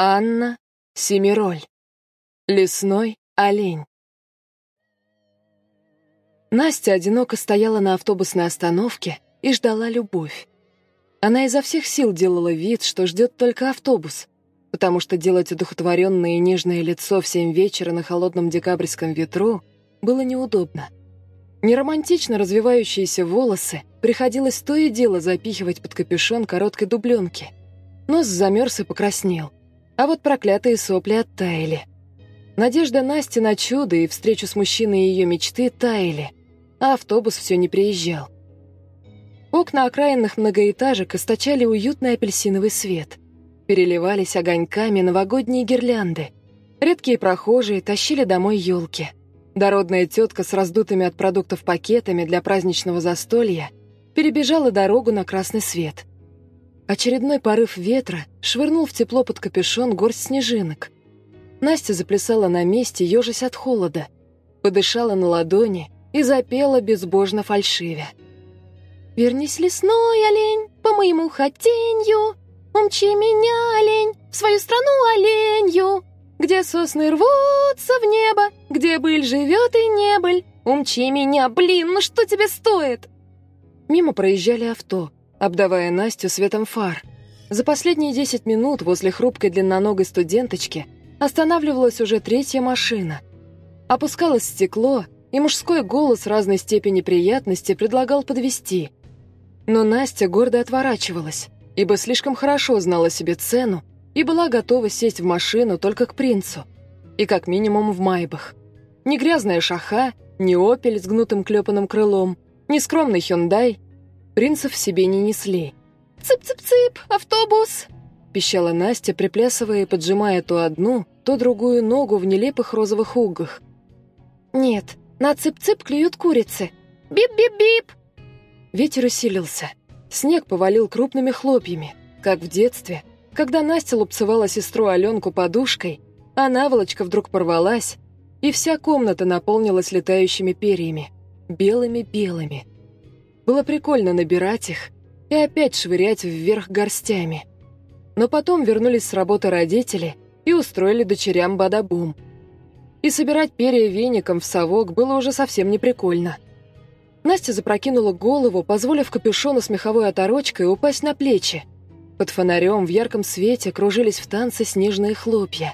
Анна Семироль. Лесной олень. Настя одиноко стояла на автобусной остановке и ждала любовь. Она изо всех сил делала вид, что ждет только автобус, потому что делать одухотворенное и нежное лицо в семь вечера на холодном декабрьском ветру было неудобно. Неромантично развивающиеся волосы приходилось то и дело запихивать под капюшон короткой дубленки. Нос замерз и покраснел, а вот проклятые сопли оттаяли. Надежда Насти на чудо и встречу с мужчиной ее мечты таяли, а автобус все не приезжал. Окна окраинных многоэтажек источали уютный апельсиновый свет. Переливались огоньками новогодние гирлянды. Редкие прохожие тащили домой елки. Дородная тетка с раздутыми от продуктов пакетами для праздничного застолья перебежала дорогу на красный свет. Очередной порыв ветра швырнул в тепло под капюшон горсть снежинок. Настя заплясала на месте, ежась от холода, подышала на ладони и запела безбожно фальшивя. «Вернись, лесной олень, по моему хотенью, умчи меня, олень, в свою страну оленью, где сосны рвутся в небо, где быль живет и небыль. Умчи меня, блин, ну что тебе стоит?» Мимо проезжали авто, обдавая Настю светом фар. За последние десять минут возле хрупкой длинноногой студенточки останавливалась уже третья машина. Опускалось стекло, и мужской голос разной степени приятности предлагал подвести. Но Настя гордо отворачивалась, ибо слишком хорошо знала себе цену и была готова сесть в машину только к принцу. И как минимум в майбах. Ни грязная шаха, ни опель с гнутым клепанным крылом, ни скромный хюндай принцев себе не несли. «Цып-цып-цып, автобус!» пищала Настя, приплясывая и поджимая то одну, то другую ногу в нелепых розовых уггах. «Нет, на цып-цып клюют курицы. Бип-бип-бип!» Ветер усилился. Снег повалил крупными хлопьями, как в детстве, когда Настя лупцевала сестру Аленку подушкой, а наволочка вдруг порвалась, и вся комната наполнилась летающими перьями. Белыми-белыми. Было прикольно набирать их и опять швырять вверх горстями. Но потом вернулись с работы родители и устроили дочерям бадабум. И собирать перья веником в совок было уже совсем не прикольно. Настя запрокинула голову, позволив капюшону с меховой оторочкой упасть на плечи, под фонарем в ярком свете кружились в танце снежные хлопья.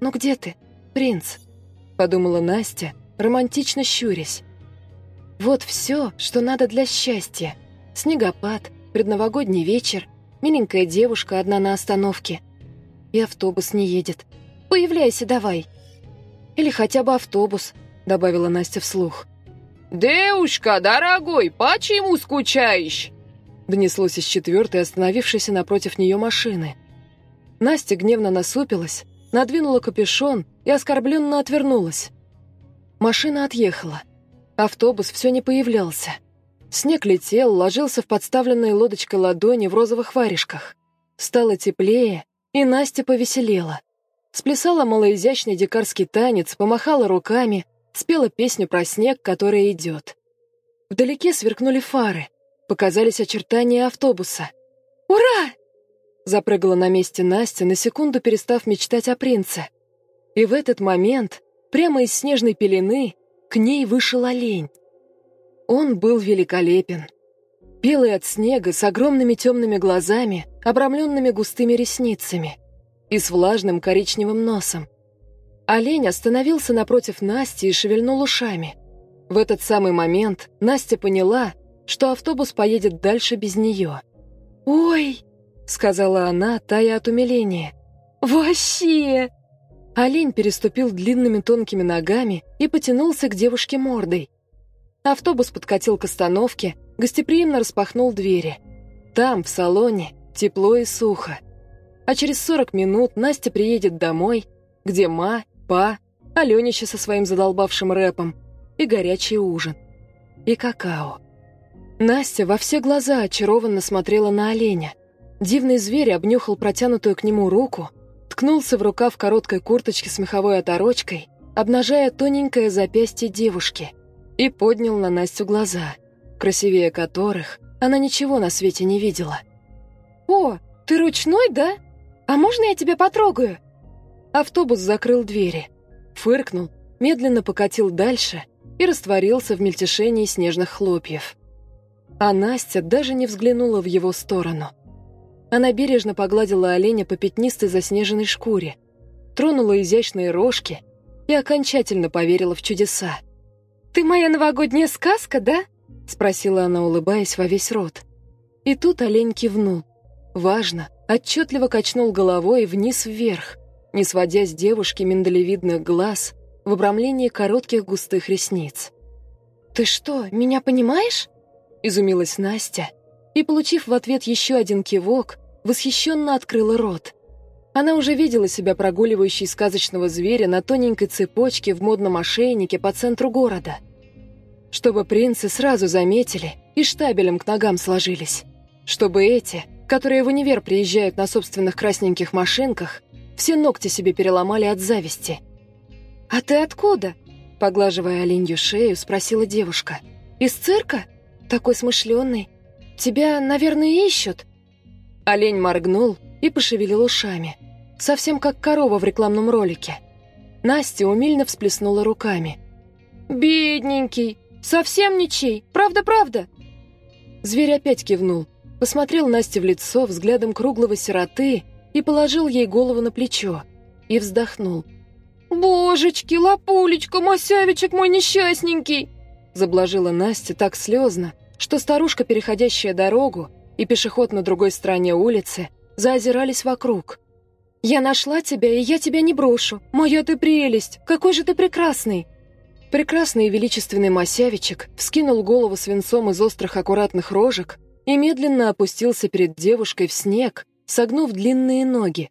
«Ну где ты, принц?» — подумала Настя, романтично щурясь. «Вот все, что надо для счастья. Снегопад, предновогодний вечер, миленькая девушка одна на остановке. И автобус не едет. Появляйся давай!» «Или хотя бы автобус», — добавила Настя вслух. «Девушка, дорогой, почему скучаешь?» донеслось из четвертой, остановившейся напротив нее машины. Настя гневно насупилась, надвинула капюшон и оскорбленно отвернулась. Машина отъехала. Автобус все не появлялся. Снег летел, ложился в подставленные лодочкой ладони в розовых варежках. Стало теплее, и Настя повеселела. Сплясала малоизящный дикарский танец, помахала руками, спела песню про снег, который идет. Вдалеке сверкнули фары — Показались очертания автобуса. «Ура!» Запрыгала на месте Настя, на секунду перестав мечтать о принце. И в этот момент, прямо из снежной пелены, к ней вышел олень. Он был великолепен. Белый от снега, с огромными темными глазами, обрамленными густыми ресницами и с влажным коричневым носом. Олень остановился напротив Насти и шевельнул ушами. В этот самый момент Настя поняла, что автобус поедет дальше без нее. «Ой!» — сказала она, тая от умиления. «Вообще!» Олень переступил длинными тонкими ногами и потянулся к девушке мордой. Автобус подкатил к остановке, гостеприимно распахнул двери. Там, в салоне, тепло и сухо. А через 40 минут Настя приедет домой, где ма, па, Алёнища со своим задолбавшим рэпом и горячий ужин. И какао. Настя во все глаза очарованно смотрела на оленя. Дивный зверь обнюхал протянутую к нему руку, ткнулся в рукав короткой курточки с меховой оторочкой, обнажая тоненькое запястье девушки, и поднял на Настю глаза, красивее которых она ничего на свете не видела. «О, ты ручной, да? а можно я тебя потрогаю?» Автобус закрыл двери, фыркнул, медленно покатил дальше и растворился в мельтешении снежных хлопьев. А Настя даже не взглянула в его сторону. Она бережно погладила оленя по пятнистой заснеженной шкуре, тронула изящные рожки и окончательно поверила в чудеса. «Ты моя новогодняя сказка, да?» — спросила она, улыбаясь во весь рот. И тут олень кивнул. Важно, отчетливо качнул головой вниз-вверх, не сводя с девушки миндалевидных глаз в обрамлении коротких густых ресниц. «Ты что, меня понимаешь?» — изумилась Настя, и, получив в ответ еще один кивок, восхищенно открыла рот. Она уже видела себя прогуливающей сказочного зверя на тоненькой цепочке в модном ошейнике по центру города. Чтобы принцы сразу заметили и штабелем к ногам сложились. Чтобы эти, которые в универ приезжают на собственных красненьких машинках, все ногти себе переломали от зависти. «А ты откуда?» Поглаживая оленью шею, спросила девушка. «Из цирка? Такой смышленый. Тебя, наверное, ищут?» Олень моргнул и пошевелил ушами. Совсем как корова в рекламном ролике. Настя умильно всплеснула руками. «Бедненький! Совсем ничей! Правда-правда!» Зверь опять кивнул, посмотрел Насте в лицо взглядом круглого сироты и положил ей голову на плечо. И вздохнул. «Божечки, лапулечка, масявичек мой несчастненький!» Заблажила Настя так слезно, что старушка, переходящая дорогу, и пешеход на другой стороне улицы заозирались вокруг. «Я нашла тебя, и я тебя не брошу. Моя ты прелесть! Какой же ты прекрасный!» Прекрасный и величественный Масявичек вскинул голову свинцом из острых аккуратных рожек и медленно опустился перед девушкой в снег, согнув длинные ноги.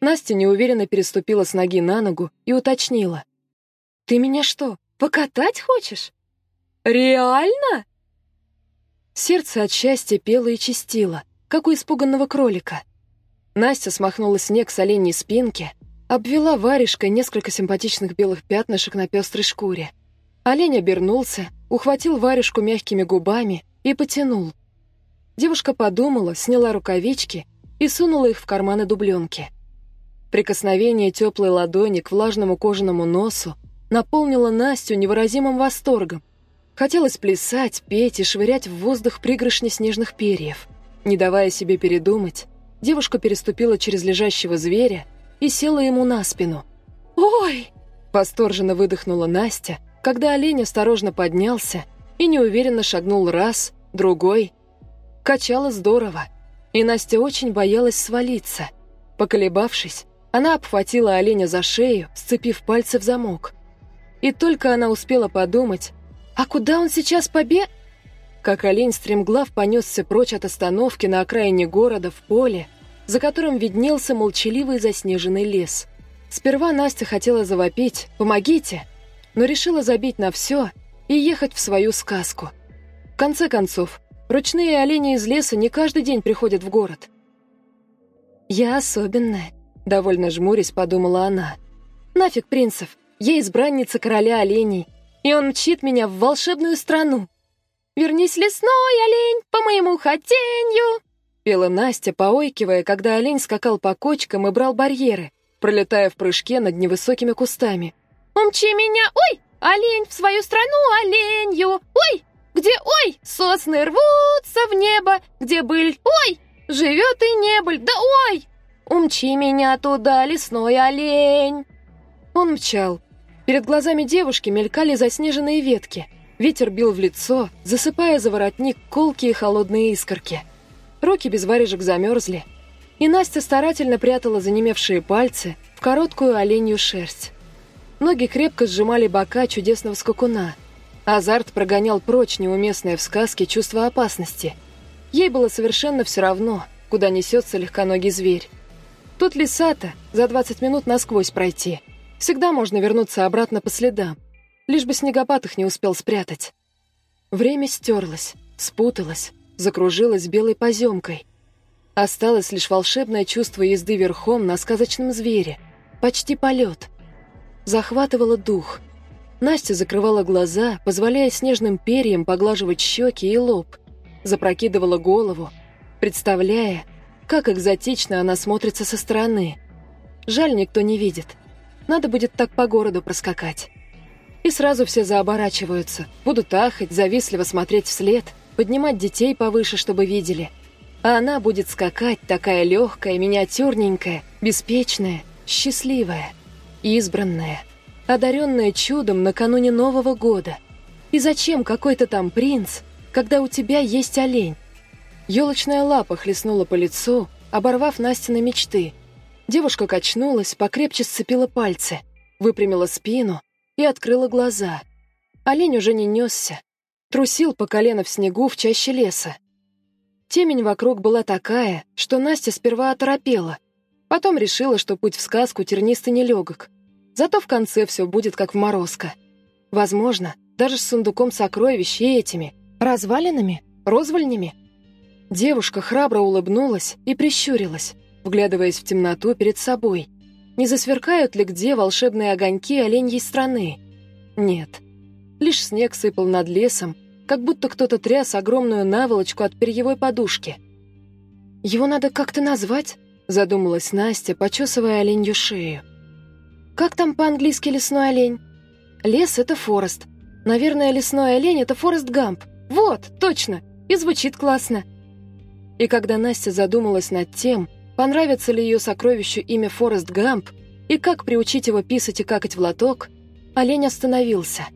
Настя неуверенно переступила с ноги на ногу и уточнила. «Ты меня что, покатать хочешь?» «Реально?» Сердце от счастья пело и чистило, как у испуганного кролика. Настя смахнула снег с оленей спинки, обвела варежкой несколько симпатичных белых пятнышек на пестрой шкуре. Олень обернулся, ухватил варежку мягкими губами и потянул. Девушка подумала, сняла рукавички и сунула их в карманы дубленки. Прикосновение теплой ладони к влажному кожаному носу наполнило Настю невыразимым восторгом, Хотелось плясать, петь и швырять в воздух пригоршни снежных перьев. Не давая себе передумать, девушка переступила через лежащего зверя и села ему на спину. «Ой!» – восторженно выдохнула Настя, когда олень осторожно поднялся и неуверенно шагнул раз, другой. Качало здорово, и Настя очень боялась свалиться. Поколебавшись, она обхватила оленя за шею, сцепив пальцы в замок. И только она успела подумать, «А куда он сейчас побе...» Как олень стремглав понесся прочь от остановки на окраине города в поле, за которым виднелся молчаливый заснеженный лес. Сперва Настя хотела завопить «Помогите!», но решила забить на все и ехать в свою сказку. В конце концов, ручные олени из леса не каждый день приходят в город. «Я особенная», — довольно жмурясь подумала она. «Нафиг принцев, я избранница короля оленей, и он мчит меня в волшебную страну. «Вернись, лесной олень, по моему хотенью!» Пела Настя, поойкивая, когда олень скакал по кочкам и брал барьеры, пролетая в прыжке над невысокими кустами. «Умчи меня, ой, олень, в свою страну оленью! Ой, где, ой, сосны рвутся в небо, где быль, ой, живет и небыль, да ой! Умчи меня туда, лесной олень!» Он мчал, Перед глазами девушки мелькали заснеженные ветки. Ветер бил в лицо, засыпая за воротник колкие холодные искорки. Руки без варежек замерзли, и Настя старательно прятала занемевшие пальцы в короткую оленью шерсть. Ноги крепко сжимали бока чудесного скакуна. Азарт прогонял прочь неуместное в сказке чувство опасности. Ей было совершенно все равно, куда несется легконогий зверь. Тут лесата за 20 минут насквозь пройти — Всегда можно вернуться обратно по следам, лишь бы снегопад их не успел спрятать. Время стерлось, спуталось, закружилось белой поземкой. Осталось лишь волшебное чувство езды верхом на сказочном звере, почти полет. Захватывало дух. Настя закрывала глаза, позволяя снежным перьям поглаживать щеки и лоб, запрокидывала голову, представляя, Как экзотично она смотрится со стороны. Жаль, никто не видит. Надо будет так по городу проскакать. И сразу все заоборачиваются, будут ахать, завистливо смотреть вслед, поднимать детей повыше, чтобы видели. А она будет скакать, такая легкая, миниатюрненькая, беспечная, счастливая, избранная, одаренная чудом накануне Нового года. И зачем какой-то там принц, когда у тебя есть олень? Елочная лапа хлестнула по лицу, оборвав Настины мечты. Девушка качнулась, покрепче сцепила пальцы, выпрямила спину и открыла глаза. Олень уже не несся, трусил по колено в снегу в чаще леса. Темень вокруг была такая, что Настя сперва оторопела, потом решила, что путь в сказку тернистый нелегок. Зато в конце все будет как в морозко. Возможно, даже с сундуком сокровищ и этими, развалинами, розвальнями. Девушка храбро улыбнулась и прищурилась, вглядываясь в темноту перед собой. Не засверкают ли где волшебные огоньки оленьей страны? Нет. Лишь снег сыпал над лесом, как будто кто-то тряс огромную наволочку от перьевой подушки. «Его надо как-то назвать?» — задумалась Настя, почесывая оленью шею. «Как там по-английски лесной олень?» «Лес — это Форест. Наверное, лесной олень — это Форест Гамп. Вот, точно! И звучит классно!» И когда Настя задумалась над тем, понравится ли ее сокровищу имя Форест Гамп и как приучить его писать и какать в лоток, олень остановился.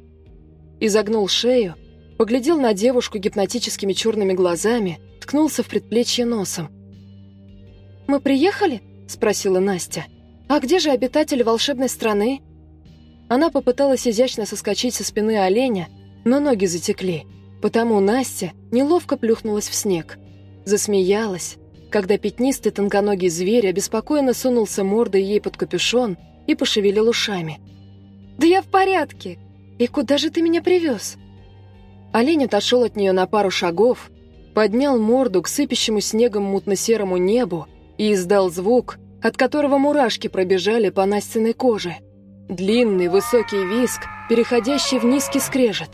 Изогнул шею, поглядел на девушку гипнотическими черными глазами, ткнулся в предплечье носом. «Мы приехали?» — спросила Настя. «А где же обитатели волшебной страны?» Она попыталась изящно соскочить со спины оленя, но ноги затекли, потому Настя неловко плюхнулась в снег — Засмеялась, когда пятнистый тонконогий зверь обеспокоенно сунулся мордой ей под капюшон и пошевелил ушами. «Да я в порядке! И куда же ты меня привез?» Олень отошел от нее на пару шагов, поднял морду к сыпящему снегом мутно-серому небу и издал звук, от которого мурашки пробежали по Настиной коже. Длинный высокий виск, переходящий в низкий скрежет.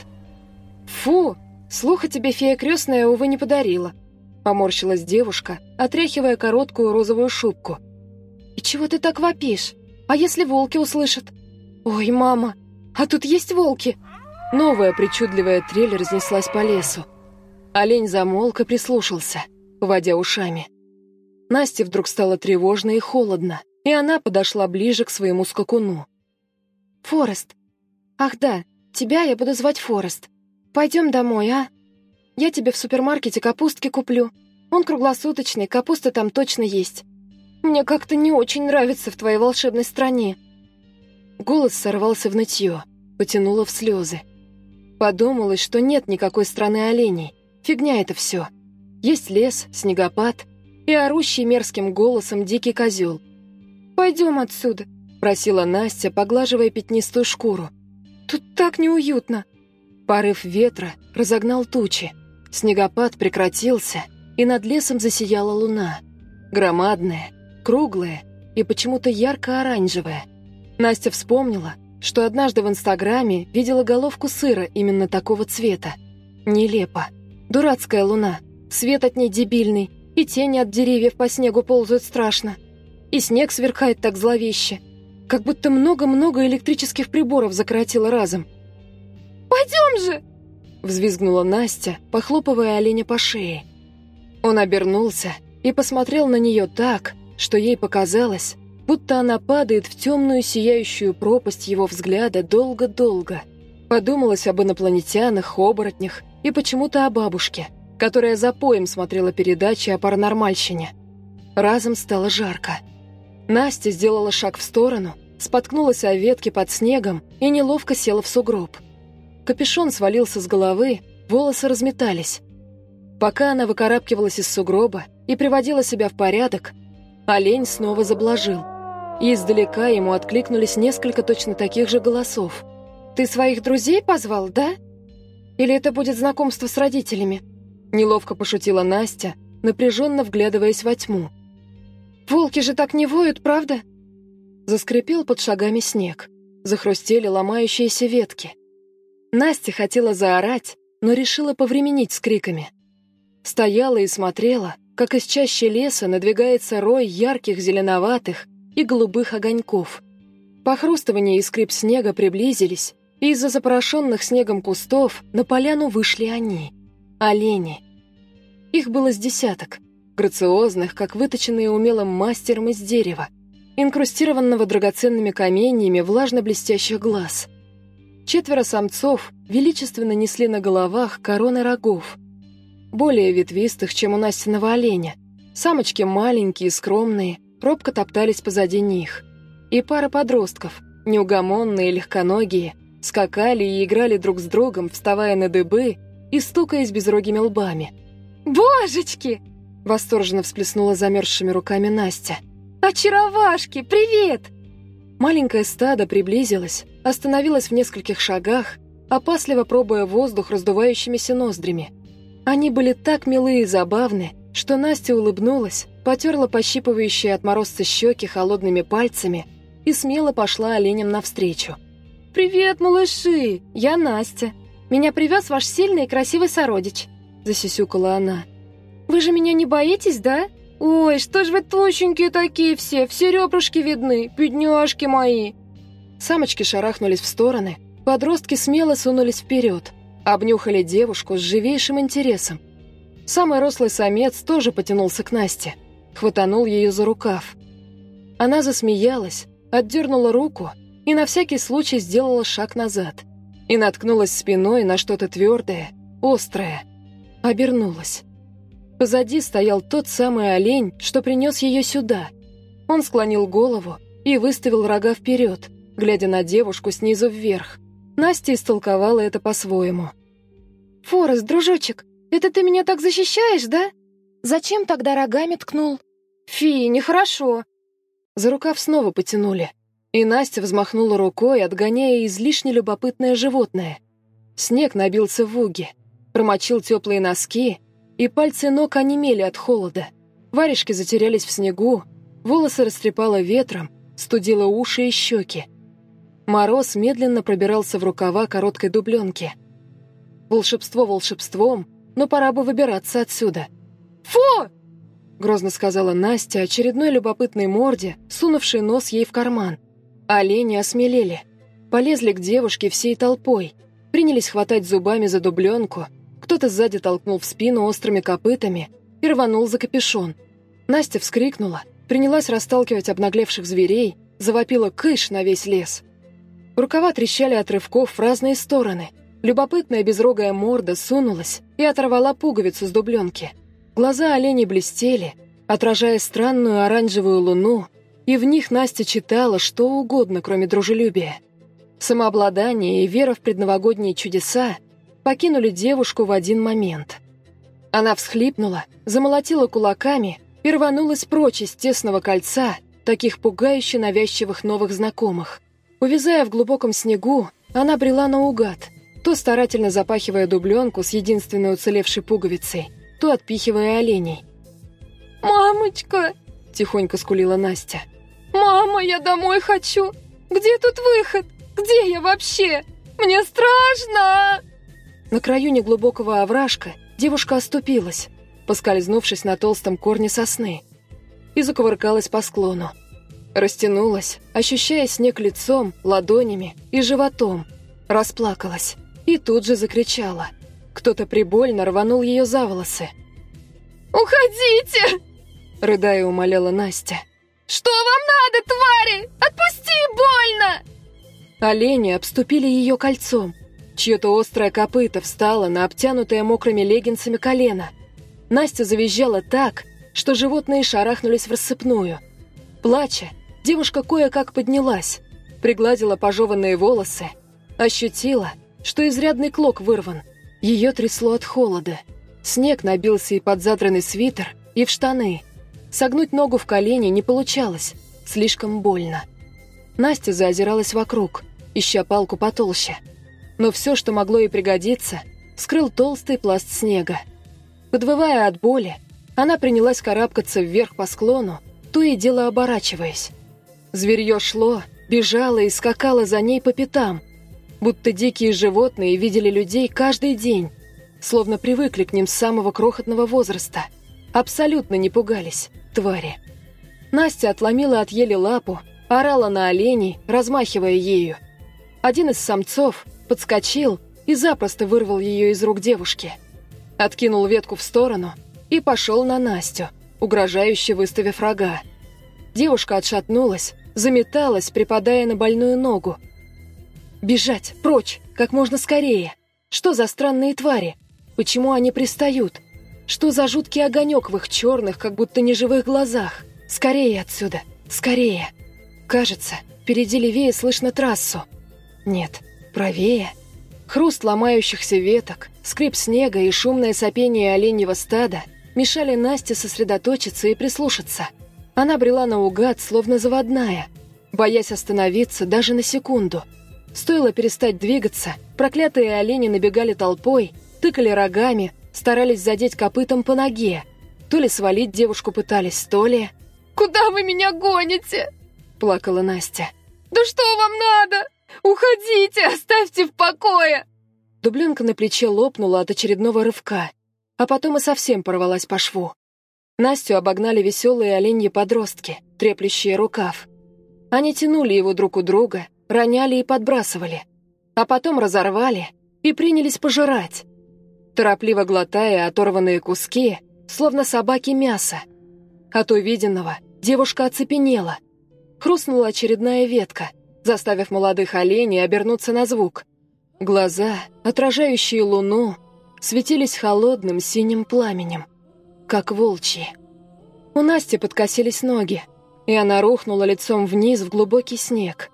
«Фу! Слуха тебе фея крестная, увы, не подарила», Поморщилась девушка, отряхивая короткую розовую шубку. «И чего ты так вопишь? А если волки услышат?» «Ой, мама, а тут есть волки!» Новая причудливая трель разнеслась по лесу. Олень замолк и прислушался, поводя ушами. Насте вдруг стало тревожно и холодно, и она подошла ближе к своему скакуну. «Форест! Ах да, тебя я буду звать Форест. Пойдем домой, а?» Я тебе в супермаркете капустки куплю. Он круглосуточный, капуста там точно есть. Мне как-то не очень нравится в твоей волшебной стране». Голос сорвался в нытье, потянуло в слезы. Подумалось, что нет никакой страны оленей. Фигня это все. Есть лес, снегопад и орущий мерзким голосом дикий козел. «Пойдем отсюда», — просила Настя, поглаживая пятнистую шкуру. «Тут так неуютно». Порыв ветра разогнал тучи. Снегопад прекратился, и над лесом засияла луна. Громадная, круглая и почему-то ярко-оранжевая. Настя вспомнила, что однажды в Инстаграме видела головку сыра именно такого цвета. Нелепо. Дурацкая луна. Свет от ней дебильный, и тени от деревьев по снегу ползают страшно. И снег сверкает так зловеще. Как будто много-много электрических приборов закоротило разом. «Пойдем же!» Взвизгнула Настя, похлопывая оленя по шее. Он обернулся и посмотрел на нее так, что ей показалось, будто она падает в темную сияющую пропасть его взгляда долго-долго. Подумалось об инопланетянах, оборотнях и почему-то о бабушке, которая за поем смотрела передачи о паранормальщине. Разом стало жарко. Настя сделала шаг в сторону, споткнулась о ветке под снегом и неловко села в сугроб. Капюшон свалился с головы, волосы разметались. Пока она выкарабкивалась из сугроба и приводила себя в порядок, олень снова заблажил. И издалека ему откликнулись несколько точно таких же голосов. «Ты своих друзей позвал, да? Или это будет знакомство с родителями?» Неловко пошутила Настя, напряженно вглядываясь во тьму. «Волки же так не воют, правда?» Заскрипел под шагами снег. Захрустели ломающиеся ветки. Настя хотела заорать, но решила повременить с криками. Стояла и смотрела, как из чащи леса надвигается рой ярких зеленоватых и голубых огоньков. Похрустывание и скрип снега приблизились, и из-за запорошенных снегом кустов на поляну вышли они — олени. Их было с десяток, грациозных, как выточенные умелым мастером из дерева, инкрустированного драгоценными каменьями влажно-блестящих глаз. Четверо самцов величественно несли на головах короны рогов, более ветвистых, чем у Настиного оленя. Самочки маленькие, скромные, робко топтались позади них. И пара подростков, неугомонные, легконогие, скакали и играли друг с другом, вставая на дыбы и стукаясь безрогими лбами. «Божечки!» — восторженно всплеснула замерзшими руками Настя. «Очаровашки, привет!» Маленькое стадо приблизилось, остановилось в нескольких шагах, опасливо пробуя воздух раздувающимися ноздрями. Они были так милые и забавны, что Настя улыбнулась, потерла пощипывающие от морозца щеки холодными пальцами и смело пошла оленям навстречу. «Привет, малыши! Я Настя. Меня привез ваш сильный и красивый сородич», — засисюкала она. «Вы же меня не боитесь, да? Ой, что ж вы тощенькие такие все, все ребрышки видны, бедняжки мои!» Самочки шарахнулись в стороны, подростки смело сунулись вперед, обнюхали девушку с живейшим интересом. Самый рослый самец тоже потянулся к Насте, хватанул ее за рукав. Она засмеялась, отдернула руку и на всякий случай сделала шаг назад и наткнулась спиной на что-то твердое, острое. Обернулась. Позади стоял тот самый олень, что принес ее сюда. Он склонил голову и выставил рога вперед, глядя на девушку снизу вверх. Настя истолковала это по-своему. «Форест, дружочек, это ты меня так защищаешь, да? Зачем тогда рогами ткнул? Фи, нехорошо». За рукав снова потянули, и Настя взмахнула рукой, отгоняя излишне любопытное животное. Снег набился в уги, промочил теплые носки, и пальцы ног онемели от холода. Варежки затерялись в снегу, волосы растрепало ветром, студило уши и щеки. Мороз медленно пробирался в рукава короткой дубленки. Волшебство волшебством, но пора бы выбираться отсюда. «Фу!» — грозно сказала Настя очередной любопытной морде, сунувшей нос ей в карман. Олени осмелели, полезли к девушке всей толпой, принялись хватать зубами за дубленку, кто-то сзади толкнул в спину острыми копытами и рванул за капюшон. Настя вскрикнула, принялась расталкивать обнаглевших зверей, завопила кыш на весь лес. Рукава трещали от рывков в разные стороны. Любопытная безрогая морда сунулась и оторвала пуговицу с дубленки. Глаза оленей блестели, отражая странную оранжевую луну, и в них Настя читала что угодно, кроме дружелюбия. Самообладание и вера в предновогодние чудеса покинули девушку в один момент. Она всхлипнула, замолотила кулаками и рванулась прочь из тесного кольца таких пугающе навязчивых новых знакомых. Увязая в глубоком снегу, она брела наугад, то старательно запахивая дубленку с единственной уцелевшей пуговицей, то отпихивая оленей. «Мамочка!» – тихонько скулила Настя. «Мама, я домой хочу! Где тут выход? Где я вообще? Мне страшно!» На краю неглубокого овражка девушка оступилась, поскользнувшись на толстом корне сосны, и закувыркалась по склону. Растянулась, ощущая снег лицом, ладонями и животом. Расплакалась и тут же закричала. Кто-то прибольно рванул ее за волосы. «Уходите!» Рыдая, умоляла Настя. «Что вам надо, твари? Отпусти, больно!» Олени обступили ее кольцом. Чье-то острое копыто встало на обтянутое мокрыми леггинсами колено. Настя завизжала так, что животные шарахнулись в рассыпную. Плача, Девушка кое-как поднялась, пригладила пожеванные волосы, ощутила, что изрядный клок вырван. Ее трясло от холода. Снег набился и под задранный свитер, и в штаны. Согнуть ногу в колени не получалось, слишком больно. Настя заозиралась вокруг, ища палку потолще. Но все, что могло ей пригодиться, скрыл толстый пласт снега. Подвывая от боли, она принялась карабкаться вверх по склону, то и дело оборачиваясь. Зверье шло, бежало и скакало за ней по пятам, будто дикие животные видели людей каждый день, словно привыкли к ним с самого крохотного возраста. Абсолютно не пугались, твари. Настя отломила от ели лапу, орала на оленей, размахивая ею. Один из самцов подскочил и запросто вырвал ее из рук девушки. Откинул ветку в сторону и пошел на Настю, угрожающе выставив рога. Девушка отшатнулась, заметалась, припадая на больную ногу. «Бежать! Прочь! Как можно скорее! Что за странные твари? Почему они пристают? Что за жуткий огонек в их черных, как будто неживых глазах? Скорее отсюда! Скорее!» Кажется, впереди левее слышно трассу. Нет, правее. Хруст ломающихся веток, скрип снега и шумное сопение оленьего стада мешали Насте сосредоточиться и прислушаться. Она брела наугад, словно заводная, боясь остановиться даже на секунду. Стоило перестать двигаться, проклятые олени набегали толпой, тыкали рогами, старались задеть копытом по ноге. То ли свалить девушку пытались, то ли... «Куда вы меня гоните?» — плакала Настя. «Да что вам надо? Уходите, оставьте в покое!» Дубленка на плече лопнула от очередного рывка, а потом и совсем порвалась по шву. Настю обогнали веселые оленьи подростки, треплющие рукав. Они тянули его друг у друга, роняли и подбрасывали, а потом разорвали и принялись пожирать, торопливо глотая оторванные куски, словно собаки мясо. От увиденного девушка оцепенела — Хрустнула очередная ветка, заставив молодых оленей обернуться на звук. Глаза, отражающие луну, светились холодным синим пламенем, как волчьи. У Насти подкосились ноги, и она рухнула лицом вниз в глубокий снег.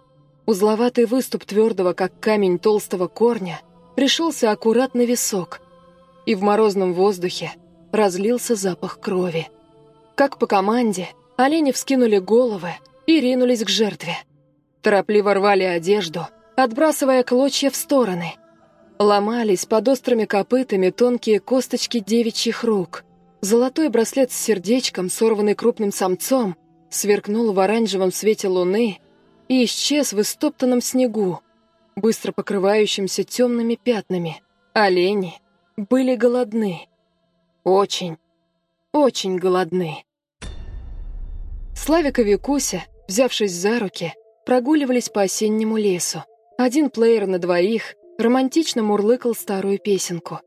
Узловатый выступ твердого, как камень толстого корня, пришелся аккурат на висок, и в морозном воздухе разлился запах крови. Как по команде, олени вскинули головы, и ринулись к жертве. Торопливо рвали одежду, отбрасывая клочья в стороны. Ломались под острыми копытами тонкие косточки девичьих рук. Золотой браслет с сердечком, сорванный крупным самцом, сверкнул в оранжевом свете луны и исчез в истоптанном снегу, быстро покрывающимся темными пятнами. Олени были голодны. Очень, очень голодны. Славик и Викуся взявшись за руки, прогуливались по осеннему лесу. Один плеер на двоих романтично мурлыкал старую песенку.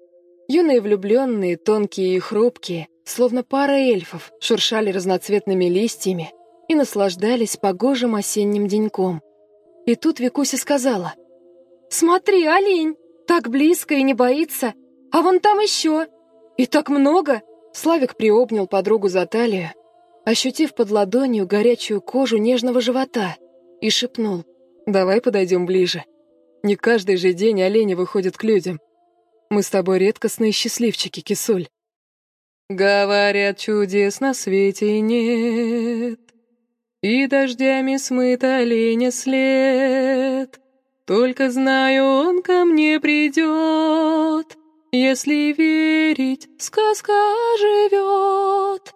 Юные влюбленные, тонкие и хрупкие, словно пара эльфов, шуршали разноцветными листьями и наслаждались погожим осенним деньком. И тут Викуся сказала, «Смотри, олень, так близко и не боится, а вон там еще, и так много!» Славик приобнял подругу за талию, ощутив под ладонью горячую кожу нежного живота, и шепнул «Давай подойдем ближе. Не каждый же день олени выходят к людям. Мы с тобой редкостные счастливчики, Кисуль». Говорят, чудес на свете нет, И дождями смыт оленя след. Только знаю, он ко мне придет, Если верить, сказка живет.